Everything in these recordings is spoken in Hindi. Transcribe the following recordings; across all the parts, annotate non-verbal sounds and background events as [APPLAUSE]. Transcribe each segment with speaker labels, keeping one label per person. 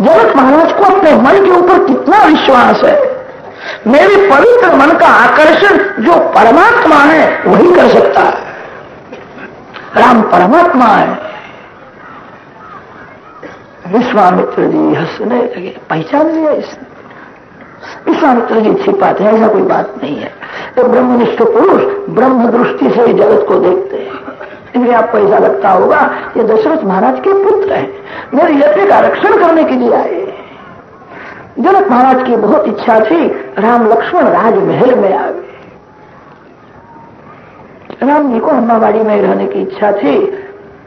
Speaker 1: जनक महाराज को अपने मन के ऊपर कितना विश्वास है? मेरे पवित्र मन का आकर्षण जो परमात्मा है, वही कर सकता है। राम परमात्मा है। विश्वामित्र जी हंसने लगे। पहचान लिया इसने। विश्वामित्र जी छिपाते हैं, ऐसा कोई बात नहीं है। तो ब्रह्मनिष्ठ पुरुष ब्रह्म दृष्टि से जगत को देखते हैं। इसलिए आपको ऐसा लगता होगा ये दशरथ महाराज के पुत्र हैं। मेरे यज्ञ का रक्षण करने के लिए आए। जनक महाराज की बहुत इच्छा थी राम लक्ष्मण राजमहल में आ गए राम जी को अम्बावाड़ी में रहने की इच्छा थी।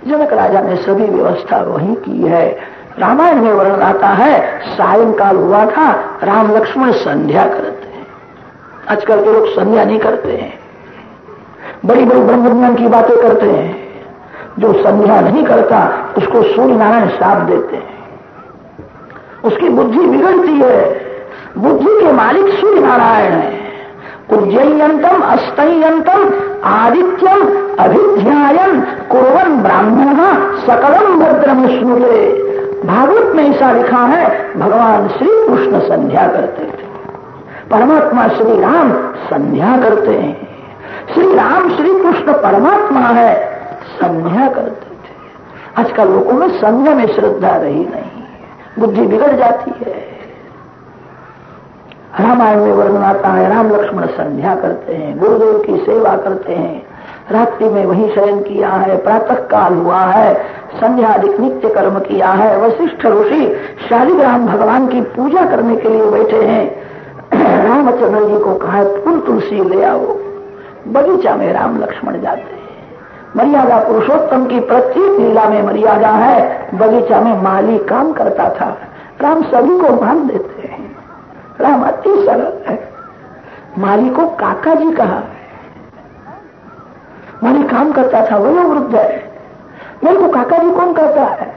Speaker 1: जनक राजा ने सभी व्यवस्था वहीं की है। रामायण में वर्णन आता है, सायंकाल हुआ था, राम लक्ष्मण संध्या करते हैं। आजकल के लोग संध्या नहीं करते हैं। बड़ी बड़ी ब्रह्मज्ञान की बातें करते हैं। जो संध्या नहीं करता, उसको सूर्य नारायण साप देते हैं। उसकी बुद्धि बिगड़ती है। बुद्धि के मालिक सूर्य नारायण है। उज्जयंतम अस्तयंतम आदित्यम अभिध्यायन कुरवन ब्राह्मण सकलम भद्रम सूर्य भागवत में ऐसा लिखा है, भगवान श्री कृष्ण संध्या करते थे। परमात्मा श्री राम संध्या करते हैं। श्री राम श्री कृष्ण परमात्मा है। संध्या करते थे। आजकल लोगों में संध्या में श्रद्धा रही नहीं बुद्धि बिगड़ जाती है। रामायण में वर्णन आता है, राम लक्ष्मण संध्या करते हैं, गुरुदेव की सेवा करते हैं। रात्रि में वही शयन किया है, प्रातः काल हुआ है संध्या अधिक नित्य कर्म किया है। वशिष्ठ ऋषि शालिग्राम भगवान की पूजा करने के लिए बैठे हैं। [CLEARS THROAT] रामचंद्र जी को कहा फूल तुलसी ले आओ। बगीचा में राम लक्ष्मण जाते हैं। मर्यादा पुरुषोत्तम की प्रत्येक लीला में मर्यादा है। बगीचा में माली काम करता था। राम सभी को मान देते हैं। राम अति सरल है। माली को काका जी कहा माली काम करता था वो वृद्ध है। मेरे को काका जी कौन करता है?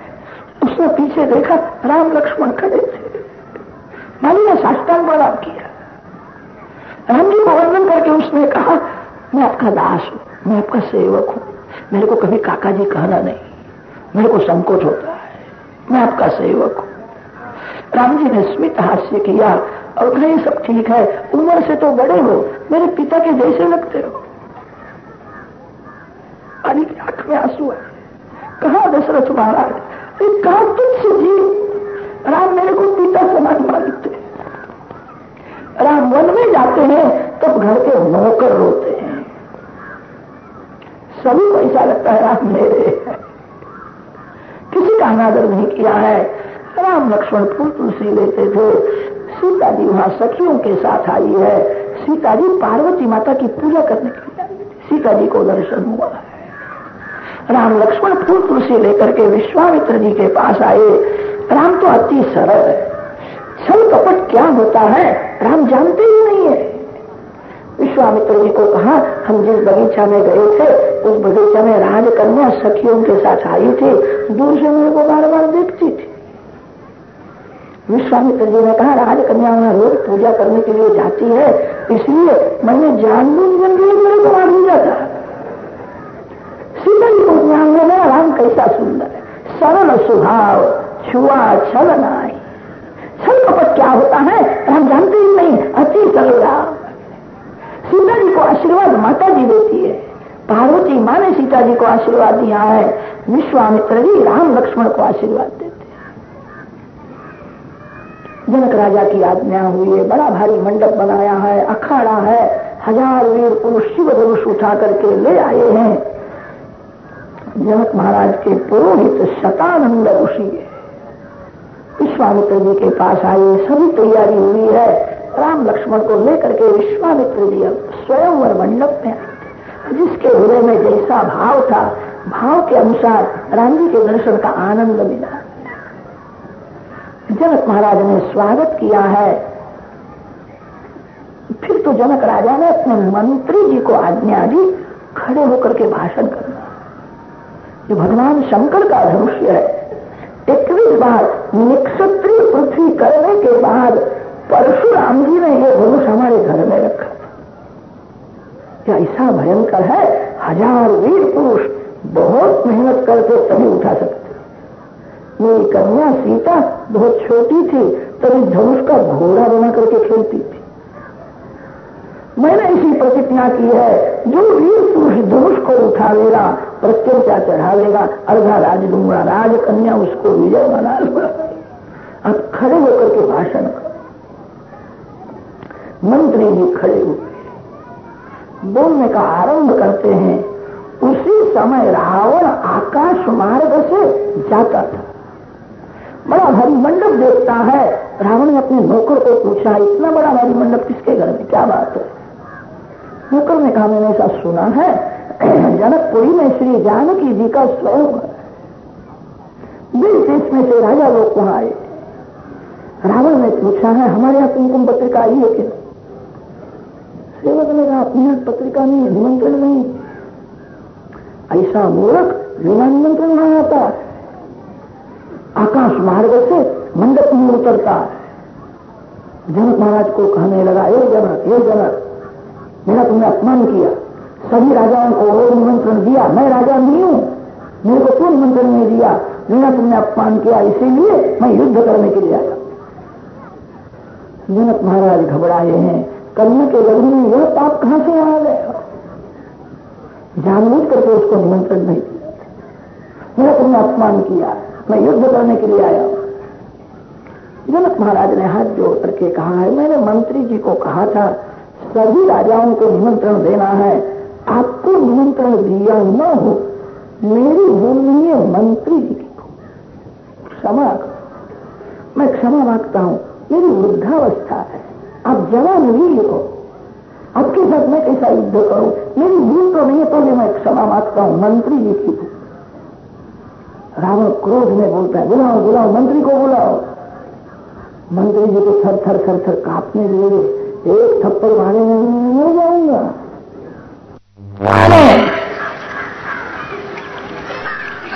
Speaker 1: उसने पीछे देखा, राम लक्ष्मण खड़े थे। माली ने साष्टांग प्रणाम किया। राम जी को वर्णन करके उसने कहा, मैं आपका दास हूँ, मैं आपका सेवक हूँ। मेरे को कभी काका जी कहना नहीं। मेरे को संकोच होता है। मैं आपका सेवक हूँ। राम जी ने स्मित हास्य किया, और कहे सब ठीक है। उम्र से तो बड़े हो। मेरे पिता के जैसे लगते हो। अली की आँख में आँसू है? कहा दशरथ महाराज? अरे, कहा तुझसे जी राम मेरे को पिता समान मानते राम वन में जाते हैं, तब घर के नौकर रोते हैं। सभी को ऐसा लगता है राम मेरे किसी का अनादर नहीं किया है। राम लक्ष्मण फूल तुलसी लेते थे। सीता जी वहाँ सखियों के साथ आई है। सीता जी पार्वती माता की पूजा करने के लिए आई सीता जी को दर्शन हुआ है। राम लक्ष्मण फूल तुलसी लेकर के विश्वामित्र जी के पास आए। राम तो अति सरल है। छल कपट क्या होता है? राम जानते ही नहीं है। विश्वामित्र जी को कहा, हम जिस बगीचा में गए थे, उस बगीचा में राजकन्या सखियों के साथ आई थी। दूर से मेरे को बार बार देखती थी। विश्वामित्र जी ने कहा, राजकन्या वहाँ रोज पूजा करने के लिए जाती है, इसलिए मैंने जान बूझ बन गई मेरे को मार नहीं जाता सीता जी को ज्ञान हो गया राम कैसा सुंदर है। सरल स्वभाव छुआ छल नाई छल कपट क्या होता है हम जानते ही नहीं, अति सरल राम। सीता जी को आशीर्वाद माता जी देती है। पार्वती माँ ने सीता जी को आशीर्वाद दिया है। विश्वामित्र जी राम लक्ष्मण को आशीर्वाद देते हैं। जनक राजा की आज्ञा हुई है। बड़ा भारी मंडप बनाया है। अखाड़ा है। हज़ार वीर पुरुष शिव धनुष उठा करके ले आए हैं। जनक महाराज के पुरोहित शतानंद ऋषि विश्वामित्र जी के पास आए। सभी तैयारी हुई है। राम लक्ष्मण को लेकर के विश्वामित्र जी स्वयंवर मंडप में जिसके हृदय में जैसा भाव था, भाव के अनुसार राम जी के दर्शन का आनंद मिला। जनक महाराज ने स्वागत किया है। फिर तो जनक राजा ने अपने मंत्री जी को आज्ञा दी, खड़े होकर के भाषण करना। ये भगवान शंकर का धनुष्य है। इक्कीस बार निक्षत्रिय पृथ्वी करने के बाद परशुराम जी ने यह धनुष हमारे घर में रखा। ऐसा भयंकर है? हज़ार वीर पुरुष बहुत मेहनत करके तभी उठा सकते मेरी कन्या सीता बहुत छोटी थी, तभी धनुष का घोड़ा बना करके खेलती थी। मैंने इसी प्रतिज्ञा की है, जो वीर पुरुष धनुष को उठावेगा चढ़ा लेगा, अर्धा राज दूँगा राज कन्या उसको विजय बना लूँगा। अब खड़े होकर के भाषण मंत्री जी खड़े हुए बोलने का आरंभ करते हैं। उसी समय रावण आकाश मार्ग से जाता था। बड़ा भारी मंडप देखता है। रावण ने अपने नौकर को पूछा, इतना बड़ा भारी मंडप किसके घर में? क्या बात है? नौकर ने कहा, मैंने ऐसा सुना है, जनकपुरी में श्री जानकी जी का स्वयं देश देश में से राजा लोग वहाँ आए। रावण ने पूछा, है, हमारे यहाँ कुमकुम पत्रिका आई है क्या? सेवक लगा कहा पत्रिका नहीं निमंत्रण नहीं। ऐसा मूर्ख बिना निमंत्रण नहीं आता। आकाश मार्ग से मंडप में उतरता। जनक महाराज को कहने लगा ये जनक ये जनक, मेरा तुमने अपमान किया। सभी राजाओं को वो निमंत्रण दिया। मैं राजा नहीं हूँ। मेरे को क्यों निमंत्रण नहीं दिया? मेरा तुमने अपमान किया, इसीलिए मैं युद्ध करने के लिए आया जनक महाराज घबराए हैं। कन्या के लग्न यह पाप कहाँ से आ गया? जानबूझ करके उसको निमंत्रण नहीं दिया। मेरा तुमने अपमान किया, मैं युद्ध करने के लिए आया। जनक महाराज ने हाथ जोड़ करके कहा है मैंने मंत्री जी को कहा था, सभी राजाओं को निमंत्रण देना है। आपको निमंत्रण दिया न हो, मेरी नहीं है मंत्री जी की क्षमा मैं क्षमा माँगता हूँ, मेरी वृद्धावस्था है। आप जवान नहीं हो आपके साथ मैं कैसा युद्ध करूँ? मेरी भूल तो नहीं है तो भी मैं क्षमा माँगता हूँ। मंत्री जी की रावण क्रोध में बोलता है, बुलाओ बुलाओ, मंत्री को बुलाओ। मंत्री जी को थर थर थर थर कांपने लगे। एक थप्पड़ मारे में जाऊँगा।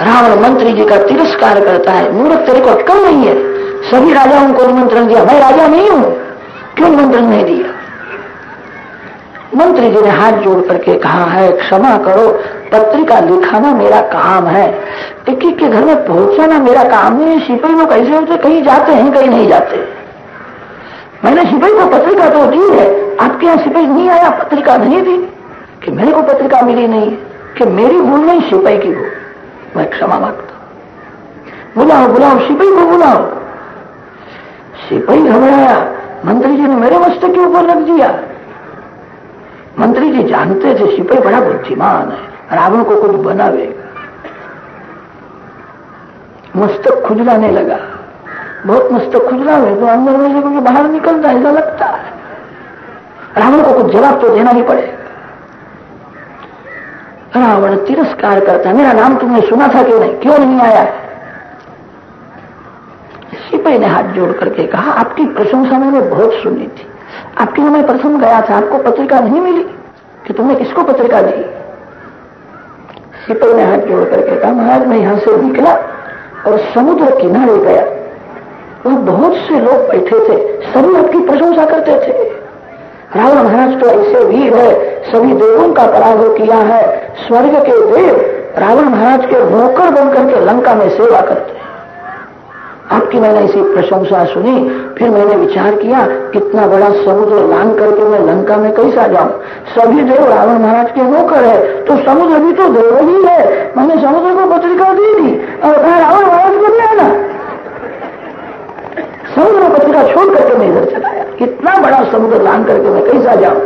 Speaker 1: रावण मंत्री जी का तिरस्कार करता है। मूर्ख तेरे को अटकल नहीं है। सभी राजाओं को निमंत्रण दिया। मैं राजा नहीं हूँ। क्यों निमंत्रण नहीं दिया? मंत्री जी ने हाथ जोड़ करके कहा है, क्षमा करो, पत्रिका लिखाना मेरा काम है। टिक्की के घर में पहुंचाना मेरा काम नहीं है, सिपाही लोग कैसे होते कहीं जाते हैं, कहीं नहीं जाते। मैंने सिपाही को पत्रिका तो दी है, आपके यहाँ सिपाही नहीं आया, पत्रिका नहीं दी। कि मेरे को पत्रिका मिली नहीं, कि मेरी भूल नहीं, सिपाही की भूल। मैं क्षमा माँगता बुलाओ बुलाओ, सिपाही को बुलाओ। सिपाही घबराया मंत्री जी ने मेरे मस्तक के ऊपर रख दिया। मंत्री जी जानते थे, सिपाही बड़ा बुद्धिमान है, रावण को कुछ बनावेगा। मस्तक खुजलाने लगा। बहुत मस्तक खुजला हुए तो अंदर में से बाहर निकलता ऐसा लगता है। रावण को कुछ जवाब तो देना ही पड़ेगा। रावण तिरस्कार करता मेरा नाम तुमने सुना था क्यों नहीं? क्यों नहीं आया सिपाही ने हाथ जोड़ करके कहा, आपकी प्रशंसा मैंने बहुत सुनी थी। आपके यहाँ मैं प्रसन्न गया था, आपको पत्रिका नहीं मिली कि तुमने किसको पत्रिका दी? सिपाही ने हाथ जोड़ करके कहा, महाराज, मैं यहाँ से निकला और समुद्र किनारे गया। वहाँ बहुत से लोग बैठे थे, सभी आपकी प्रशंसा करते थे। रावण महाराज तो ऐसे वीर है, सभी देवों का पराभव किया है। स्वर्ग के देव रावण महाराज के नौकर बनकर के लंका में सेवा करते हैं। आपकी मैंने ऐसी प्रशंसा सुनी, फिर मैंने विचार किया, कितना बड़ा समुद्र लान करके मैं लंका में कैसा जाऊँ? सभी देव रावण महाराज के नौकर है तो समुद्र भी तो देव ही है। मैंने समुद्र को पत्रिका दी थी, और कहा रावण महाराज को नहीं आना समुद्र पत्रिका छोड़ करके मैं इधर चलाया कितना बड़ा समुद्र लान करके मैं कैसा जाऊँ?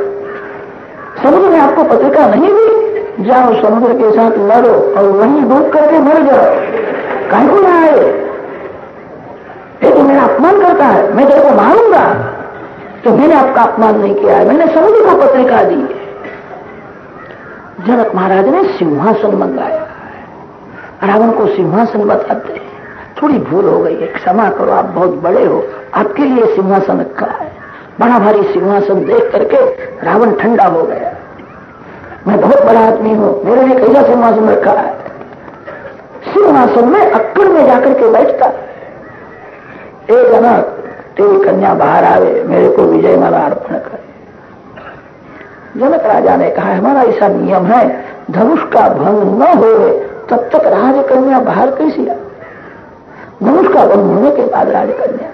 Speaker 1: समुद्र ने आपको पत्रिका नहीं दी? जाओ समुद्र के साथ लड़ो और वहीं डूब करके मर जाओ। कहीं आए। तो मेरा अपमान करता है, मैं तेरे को मारूँगा। तो मैंने आपका अपमान नहीं किया है, मैंने समुद्र को पत्रिका दी है। जनक महाराज ने सिंहासन मंगाया रावण को सिंहासन बताते थोड़ी भूल हो गई है, क्षमा करो, आप बहुत बड़े हो। आपके लिए सिंहासन रखा है। बड़ा भारी सिंहासन देख करके रावण ठंडा हो गया। मैं बहुत बड़ा आदमी हूँ, मेरे लिए कैसा सिंहासन रखा है। सिंहासन में अक्कड़ में जाकर के बैठता है। जनक तेरी कन्या बाहर आवे मेरे को विजय माला अर्पण करे जनक राजा ने कहा हमारा ऐसा नियम है धनुष का भंग न हो तब तक राजकन्या बाहर कैसी आ धनुष का भंग होने के बाद राजकन्या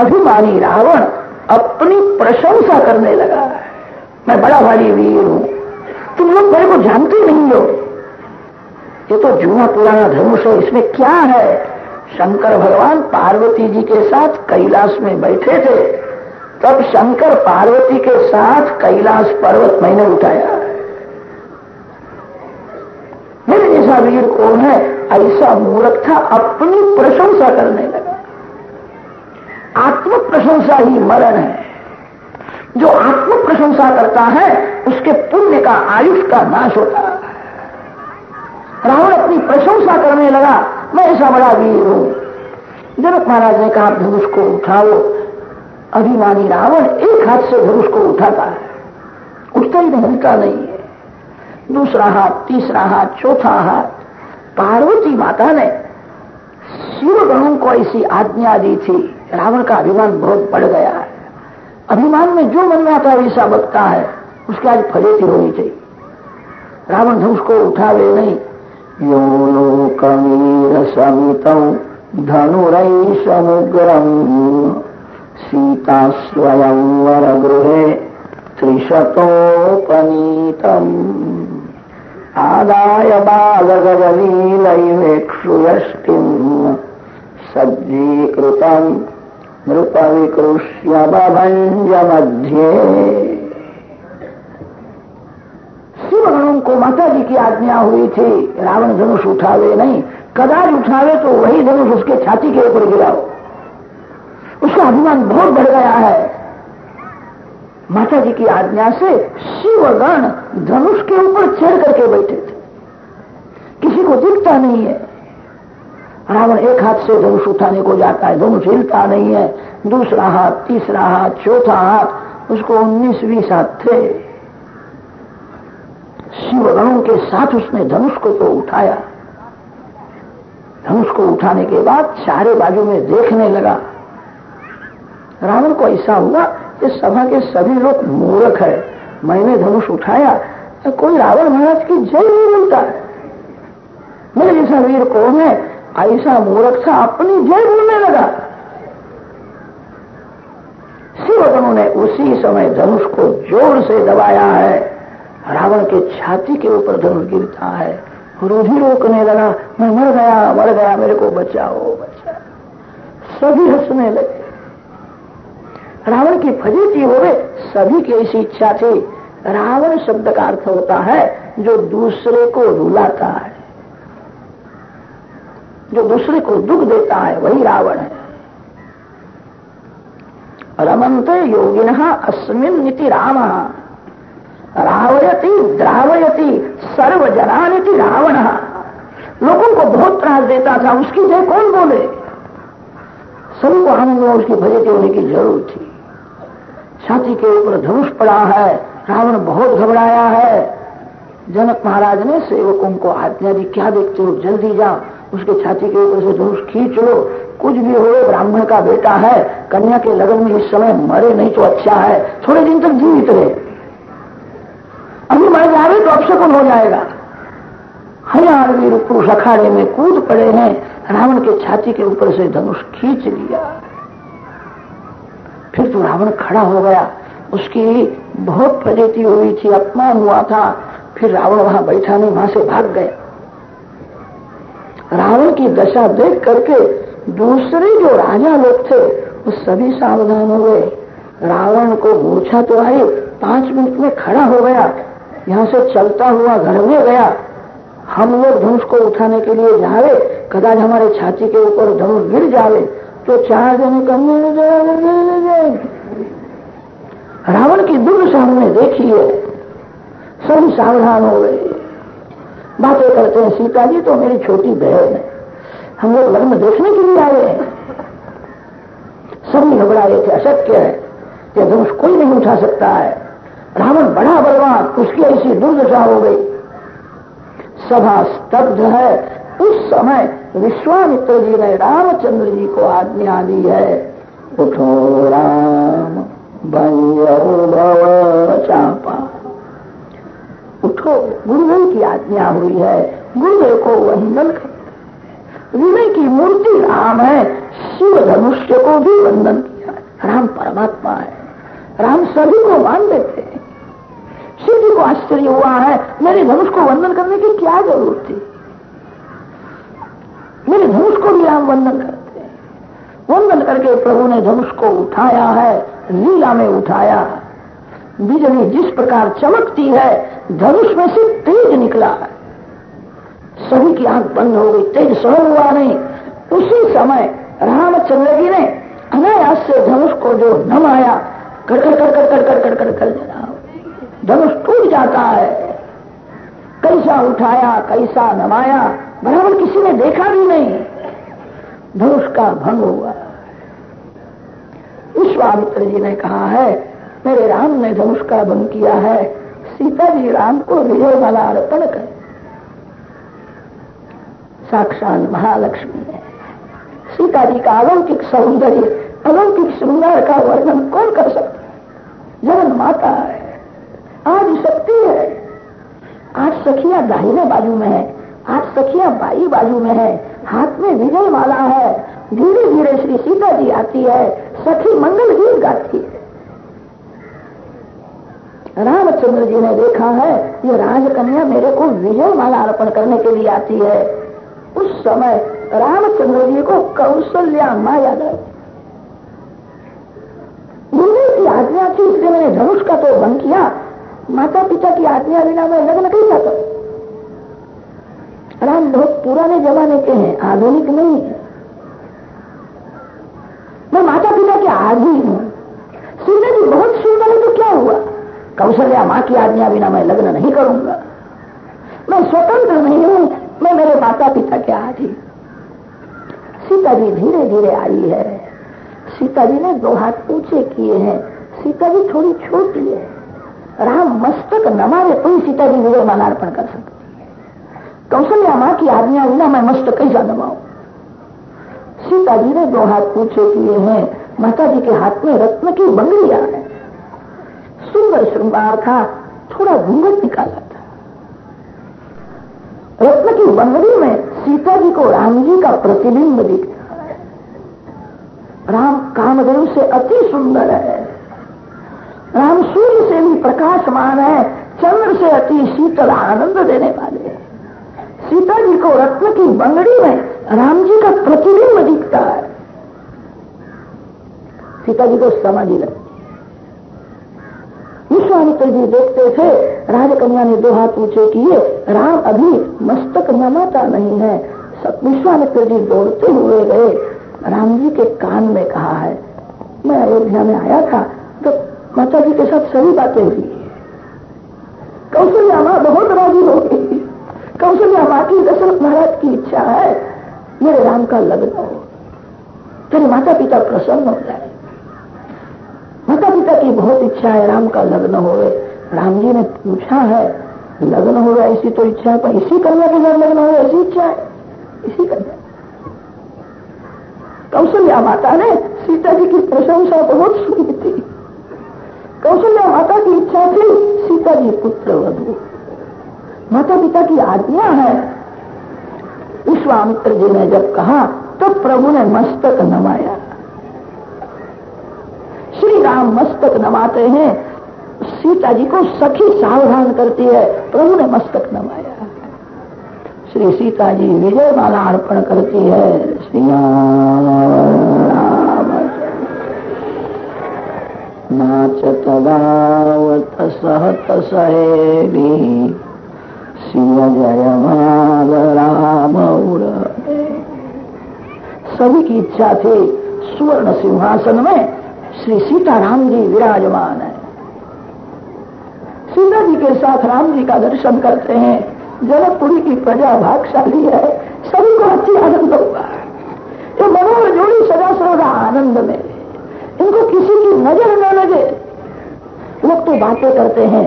Speaker 1: अभिमानी रावण अपनी प्रशंसा करने लगा मैं बड़ा भारी वीर हूँ तुम लोग मेरे को जानते नहीं हो ये तो जूना पुराना धनुष है इसमें क्या है शंकर भगवान पार्वती जी के साथ कैलाश में बैठे थे। तब शंकर पार्वती के साथ कैलाश पर्वत मैंने उठाया। मेरे जैसा वीर कौन है? ऐसा मूर्ख था, अपनी प्रशंसा करने लगा। आत्म प्रशंसा ही मरण है। जो आत्म प्रशंसा करता है, उसके पुण्य का आयुष का नाश होता है। रावण अपनी प्रशंसा करने लगा मैं ऐसा बड़ा वीर हूँ। जनक महाराज ने कहा धनुष को उठाओ। अभिमानी रावण एक हाथ से धनुष को उठाता है। उठता ही नहीं हिलता नहीं है। दूसरा हाथ, तीसरा हाथ, चौथा हाथ, पार्वती माता ने शिव गणों को ऐसी आज्ञा दी थी। रावण का अभिमान बहुत बढ़ गया है। अभिमान में जो मन में आता है, वैसा बकता है। उसकी आज फलेती होनी चाहिए। रावण धनुष को उठावे नहीं यो लोकवीर समित धनुरई समुग्रम सीता स्वयं वर गृहे त्रिशतोपनीतम। आदाय बालगजलीलैवेक्षुयष्टिम् सज्जीकृतम् बभंज मध्य शिवगणों को माता जी की आज्ञा हुई थी। रावण धनुष उठावे नहीं। कदाच उठावे तो वही धनुष उसके छाती के ऊपर गिराओ उसका अभिमान बहुत बढ़ गया है। माता जी की आज्ञा से शिवगण धनुष के ऊपर चढ़ करके बैठे थे। किसी को दिखता नहीं है। रावण एक हाथ से धनुष उठाने को जाता है। धनुष हिलता नहीं है। दूसरा हाथ, तीसरा हाथ, चौथा हाथ, उसको उन्नीस बीस हाथ थे। शिवगणों के साथ उसने धनुष को तो उठाया। धनुष को उठाने के बाद चारे बाजू में देखने लगा। रावण को ऐसा हुआ कि सभा के सभी लोग मूर्ख है। मैंने धनुष उठाया तो कोई रावण महाराज की जय नहीं बोलता। मेरे जैसा वीर कौन है? ऐसा मूर्ख था अपनी जय बोलने लगा। शिवगणों ने उसी समय धनुष को ज़ोर से दबाया है। रावण के छाती के ऊपर धनुष गिरता है। रोधी रोकने लगा, मैं मर गया मर गया, मेरे को बचाओ बचाओ। सभी हंसने लगे। रावण की फजीती हो सभी की ऐसी इच्छा थी। रावण शब्द का अर्थ होता है, जो दूसरे को रुलाता है। जो दूसरे को दुख देता है, वही रावण है। रमंत योगिन अस्मिन नीति राम। रावयति, द्रावयति, सर्वजनानिति रावण। लोगों को बहुत त्रास देता था, उसकी जय कौन बोले? सभी को आनंद में उसकी भजती होने की ज़रूरत थी। छाती के ऊपर धनुष पड़ा है, रावण बहुत घबराया है। जनक महाराज ने सेवकों को आज्ञा दी, क्या देखते हो जल्दी जाओ उसके छाती के ऊपर से धनुष खींच लो। कुछ भी हो, ब्राह्मण का बेटा है, कन्या के लगन में इस समय मरे नहीं तो अच्छा है, थोड़े दिन तक जीवित रहे। अभी मर जावे तो अपशकुन हो जाएगा। हज़ार वीर पुरुष अखाड़े में कूद पड़े हैं, रावण के छाती के ऊपर से धनुष खींच लिया। फिर तो रावण खड़ा हो गया। उसकी बहुत प्रजेति हुई थी, अपमान हुआ था। फिर रावण वहाँ बैठा नहीं वहाँ से भाग गया। रावण की दशा देख करके दूसरे जो राजा लोग थे, वो सभी सावधान हो गए। रावण को मूर्छा तो आई, पाँच मिनट में खड़ा हो गया। यहाँ से चलता हुआ घर में गया। हम लोग धनुष को उठाने के लिए जावे, कदाच हमारे छाती के ऊपर धनुष गिर जावे तो चार जने कम रावण की दुर्दशा हमने देखी है। सभी सावधान हो गए। बातें करते हैं, सीता जी तो मेरी छोटी बहन है। हम लोग लग्न देखने के लिए आए हैं। सभी घबराए थे अशक्य है कि धनुष कोई नहीं उठा सकता है? रावण बड़ा बलवान, उसकी ऐसी दुर्दशा हो गई। सभा स्तब्ध है। उस समय विश्वामित्र जी ने रामचंद्र जी को आज्ञा दी है, उठो राम चापा। उठो, गुरुदेव की आज्ञा हुई है। गुरुदेव को वंदन कर विनय की मूर्ति राम है। शिव धनुष्य को भी वंदन किया। राम परमात्मा है। राम सभी को मान लेते हैं। शिव जी को आश्चर्य हुआ है मेरे धनुष को वंदन करने की क्या ज़रूरत थी मेरे धनुष को भी राम वंदन करते हैं वंदन करके प्रभु ने धनुष को उठाया है लीला में उठाया बिजली जिस प्रकार चमकती है धनुष में से तेज निकला है सभी की आँख बंद हो गई तेज सहन हुआ नहीं उसी समय रामचंद्र जी ने अनायास से धनुष को जो नमाया कड़कड़ कड़कड़ कड़कड़ कड़कड़ कर धनुष टूट जाता है। कैसा उठाया, कैसा नमाया, बराबर किसी ने देखा भी नहीं। धनुष का भंग हुआ। विश्वामित्र जी ने कहा है, मेरे राम ने धनुष का भंग किया है। सीता जी राम को विजय वाला अर्पण कर। साक्षात महालक्ष्मी है। सीता जी का अलौकिक सौंदर्य, अलौकिक श्रृंगार का वर्णन कौन कर सकता जगन माता है। आज शक्ति है। आज सखिया दाहिने बाजू में है। आज सखिया बाई बाजू में है। हाथ में विजय माला है। धीरे धीरे श्री सीता जी आती है। सखी मंगल गीत गाती है। रामचंद्र जी ने देखा है, ये राजकन्या मेरे को विजय माला अर्पण करने के लिए आती है। उस समय रामचंद्र जी को कौशल्या माँ याद आई की आज्ञा थी, इसलिए मैंने धनुष का तो भंग किया। माता पिता की आज्ञा बिना मैं लग्न कैसा करूँ राम बहुत पुराने जमाने के हैं, आधुनिक नहीं। है मैं माता पिता के आदि हूँ। सुनने जी बहुत सुंदर है तो क्या हुआ? कौशल्या माँ की आज्ञा बिना मैं लग्न नहीं करूँगा। मैं स्वतंत्र नहीं हूँ, मैं मेरे माता पिता के आदि। सीता जी धीरे धीरे आई है। सीता जी ने दो हाथ ऊँचे किए हैं। सीता जी थोड़ी छोटी है। राम मस्तक तो ही सीता जी विजय मालार्पण कर सकती कौशल्या माँ की आज्ञा बिना मैं मस्तक कैसा सीता जी ने दो हाथ पूछे किए हैं माता जी के हाथ में रत्न की बंगड़िया है। सुंदर श्रृंगार था थोड़ा घूंघट निकाला था। रत्न की बंगड़ी में सीता जी को राम जी का प्रतिबिंब दिखता है। राम कामदेव से अति सुंदर है। राम सूर्य से भी प्रकाशमान है, चंद्र से अति शीतल आनंद देने वाले सीता जी को रत्न की बंगड़ी में राम जी का प्रतिबिंब दिखता है। सीता जी को समाधि लगती विश्वामित्र जी देखते थे, राजकन्या ने दो हाथ ऊँचे किए राम अभी मस्तक नमाता नहीं है। विश्वामित्र जी दौड़ते हुए गए। राम जी के कान में कहा है, मैं अयोध्या में आया था माता जी के साथ सभी बातें हुई। कौशल्या माँ बहुत राज़ी हो गई। कौशल्या माँ की दशरथ महाराज की इच्छा है, मेरे राम का लग्न हो। तेरे माता पिता प्रसन्न हो जाए। माता पिता की बहुत इच्छा है राम का लग्न हो राम जी ने पूछा है, लग्न हो गया ऐसी तो इच्छा है, पर इसी कन्या के घर लग्न हो ऐसी इच्छा है। इसी कन्या। कौशल्या माता ने सीता जी की प्रशंसा बहुत सुनी। कौशल्या माता की इच्छा थी सीता जी पुत्र वधु माता पिता की आज्ञा है। विश्वामित्र जी ने जब कहा तो प्रभु ने मस्तक नमाया। श्री राम मस्तक नमाते हैं। सीता जी को सखी सावधान करती है। प्रभु ने मस्तक नमाया। श्री सीता जी विजय माला अर्पण करती है। श्री सहत शिव जय माल राम सभी की इच्छा थी सुवर्ण सिंहासन में श्री सीताराम जी विराजमान है। सीता जी के साथ राम जी का दर्शन करते हैं। जनकपुरी की प्रजा भागशाली है। सभी को अच्छी आनंद हुआ ये मनोहर जोड़ी सदा सर्वदा आनंद में। इनको किसी की नज़र न लगे। लोग तो बातें करते हैं।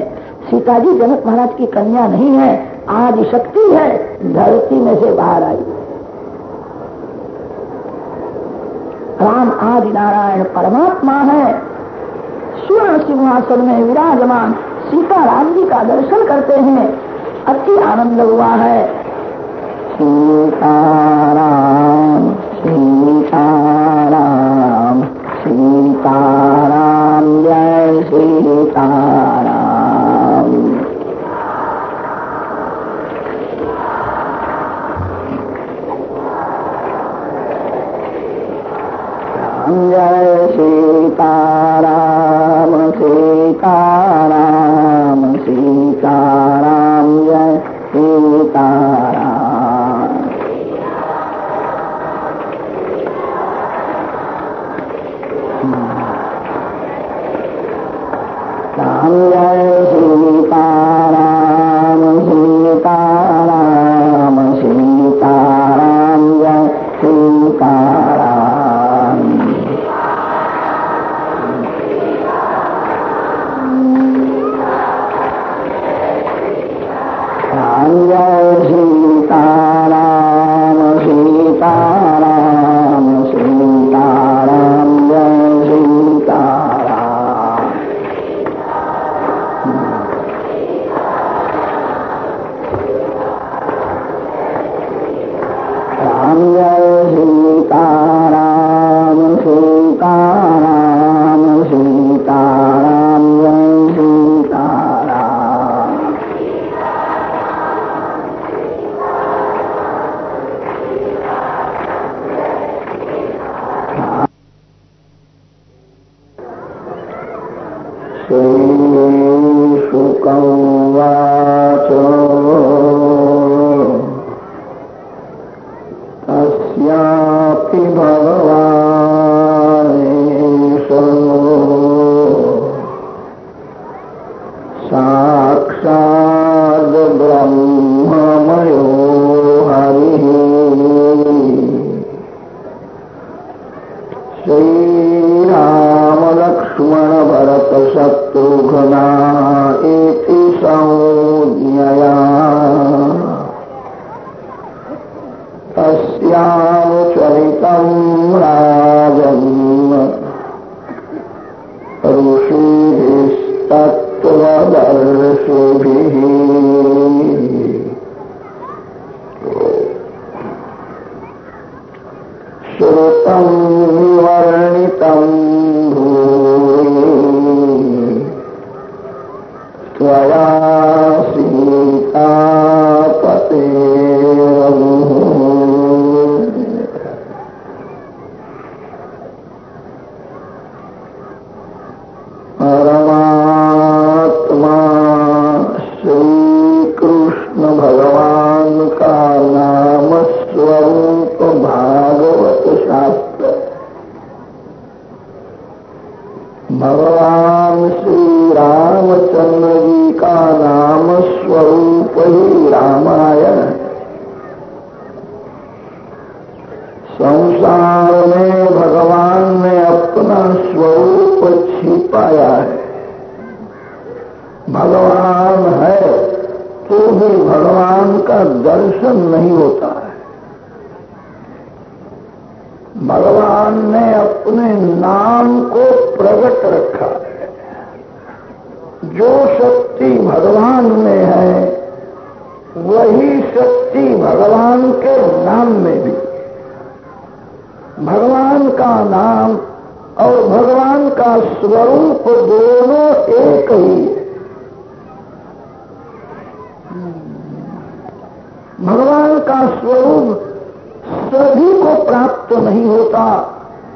Speaker 1: सीता जी जनक महाराज की कन्या नहीं है आदि शक्ति है, धरती में से बाहर आई। राम आदि नारायण परमात्मा है। सूर्य सिंहासन में विराजमान सीता राम जी का दर्शन करते हैं। अति आनंद हुआ है। सीता Baba व्रत रखा है। जो शक्ति भगवान में है, वही शक्ति भगवान के नाम में भी। भगवान का नाम और भगवान का स्वरूप दोनों एक ही। भगवान का स्वरूप सभी को प्राप्त नहीं होता,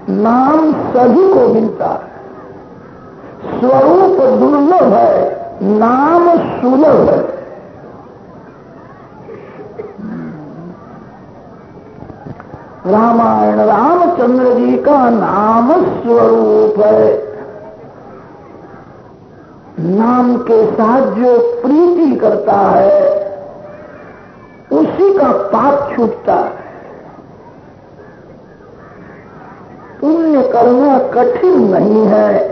Speaker 1: नाम सभी को मिलता है। स्वरूप दुर्लभ है, नाम सुलभ है। रामायण रामचंद्र जी का नाम स्वरूप है। नाम के साथ जो प्रीति करता है, उसी का पाप छूटता है। पुण्य करना कठिन नहीं है।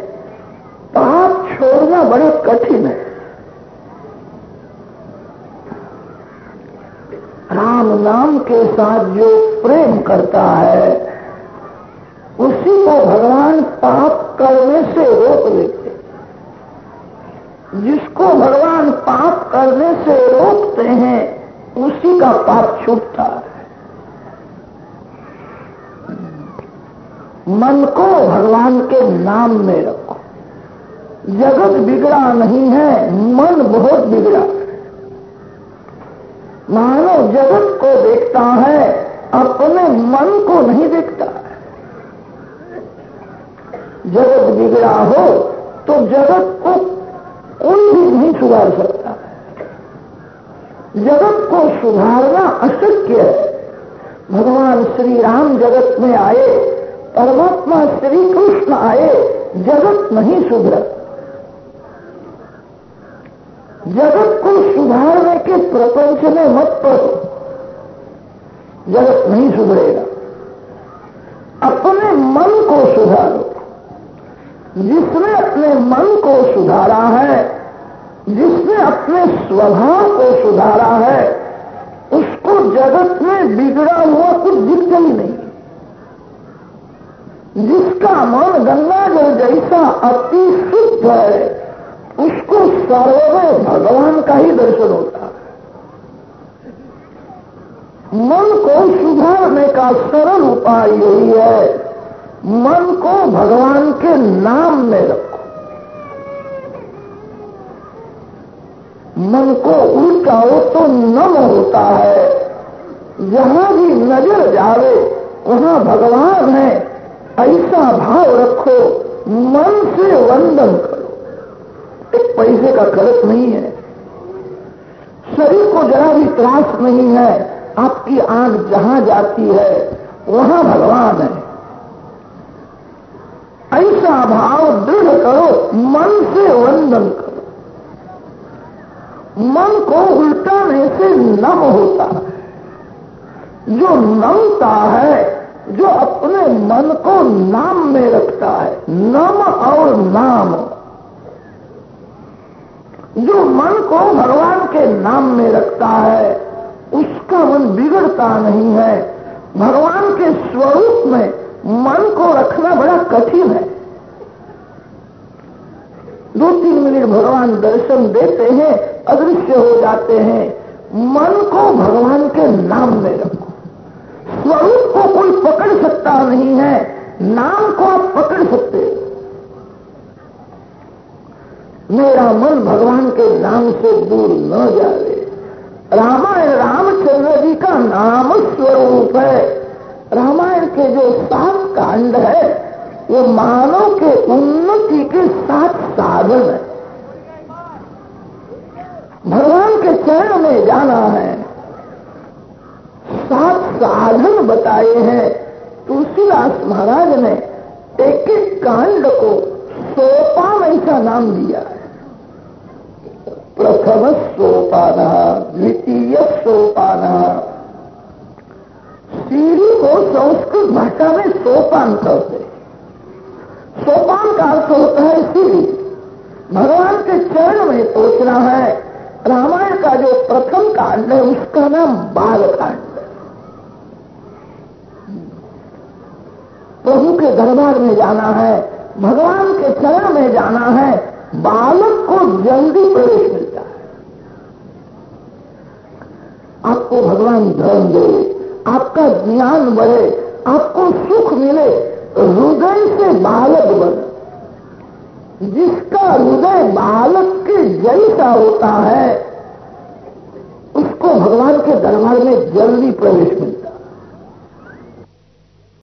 Speaker 1: होना बड़ा कठिन है। राम नाम के साथ जो प्रेम करता है, उसी को भगवान पाप करने से रोक लेते जिसको भगवान पाप करने से रोकते हैं, उसी का पाप छूटता है। मन को भगवान के नाम में रखो। जगत बिगड़ा नहीं है, मन बहुत बिगड़ा। मानो जगत को देखता है, अपने मन को नहीं देखता। जगत बिगड़ा हो तो जगत को कोई भी नहीं सुधार सकता। जगत को सुधारना अशक्य है। भगवान श्री राम जगत में आए, परमात्मा श्री कृष्ण आए, जगत नहीं सुधरा जगत को सुधारने के प्रपंच में मत पड़ो। जगत नहीं सुधरेगा। अपने मन को सुधारो। जिसने अपने मन को सुधारा है, जिसने अपने स्वभाव को सुधारा है, उसको जगत में बिगड़ा हुआ कुछ दिखता ही नहीं। जिसका मन गंगा जल जैसा अति शुद्ध है उसको सर्वमय भगवान का ही दर्शन होता। है मन को सुधारने का सरल उपाय यही है, मन को भगवान के नाम में रखो। मन को उल्टाओ तो नम होता है, जहाँ भी नज़र जावे, वहाँ भगवान है, ऐसा भाव रखो, मन से वंदन करो। एक पैसे का खर्च नहीं है। शरीर को जरा भी त्रास नहीं है। आपकी आँख जहाँ जाती है, वहाँ भगवान है। ऐसा भाव दृढ़ करो, मन से वंदन करो। मन को उल्टाने से नम होता। है जो नमता है, जो अपने मन को नाम में रखता है, नम और नाम। जो मन को भगवान के नाम में रखता है, उसका मन बिगड़ता नहीं है। भगवान के स्वरूप में मन को रखना बड़ा कठिन है। दो तीन मिनट भगवान दर्शन देते हैं, अदृश्य हो जाते हैं। मन को भगवान के नाम में रखो। स्वरूप को कोई पकड़ सकता नहीं है, नाम को आप पकड़ सकते मेरा मन भगवान के नाम से दूर न जाए रामायण रामचंद्र जी का नाम स्वरूप है। रामायण के जो सात कांड है वो मानव के उन्नति के सात साधन है। भगवान के चरण में जाना है। सात साधन बताए हैं। तुलसीदास महाराज ने एक एक कांड को सोपान ऐसा नाम दिया है। प्रथम सोपान द्वितीय सोपान सीढ़ी को संस्कृत भाषा में सोपान कहते सोपान का अर्थ होता है सीढ़ी। भगवान के चरण में पहुँचना है। रामायण का जो प्रथम कांड है, उसका नाम बाल कांड प्रभु के दरबार में जाना है, भगवान के चरण में जाना है, बालक को जल्दी प्रवेश मिलता है आपको भगवान धर्म दे, आपका ज्ञान बढ़े, आपको सुख मिले, हृदय से बालक बने। जिसका हृदय बालक के जैसा होता है, उसको भगवान के दरबार में जल्दी प्रवेश मिलता